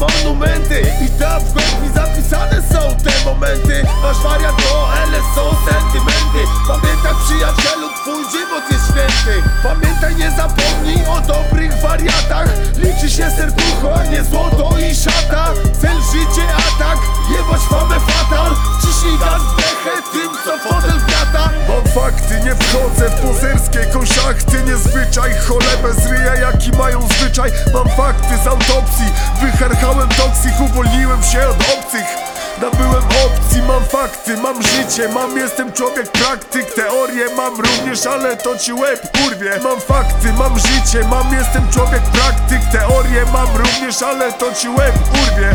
monumenty I tam w głębi zapisane są te momenty Masz wariant o ale są sentymenty Pamiętaj przyjacielu, twój żywot jest święty Pamiętaj, nie zapomnij o dobrych wariatach Liczy się serducho, a nie złoto i szata Cel życie, atak, jebać famę fatal Ciśnij gaz w dechę tym, co fotel wiata Mam fakty, nie wchodzę w pozerskie konszachty Niezwyczaj, cholebę z ryja, jaki mają zwyczaj Mam wycharchałem toksik Uwolniłem się od obcych. Nabyłem opcji, mam fakty, mam życie Mam, jestem człowiek praktyk. Teorie mam również, ale to ci łeb kurwie Mam fakty, mam życie Mam, jestem człowiek praktyk. Teorie mam również, ale to ci łeb urwie